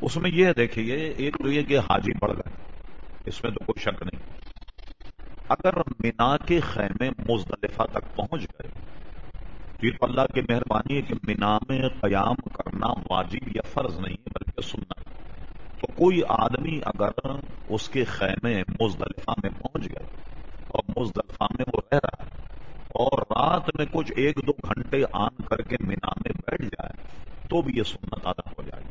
اس میں یہ دیکھیے ایک تو یہ کہ حاجی بڑھ گئے اس میں تو کوئی شک نہیں۔ اگر مینا کے خیمے مزدلفہ تک پہنچ گئے تو یہ اللہ کی مہربانی ہے کہ مینا میں قیام کرنا واجب یا فرض نہیں ہے، بلکہ سننا تو کوئی آدمی اگر اس کے خیمے مزدلفہ میں پہنچ گئے اور مزدلفہ میں وہ رہ رہا ہے اور رات میں کچھ ایک دو گھنٹے آن کر کے مینا میں بیٹھ جائے، تو بھی یہ سنت ادا ہو جائے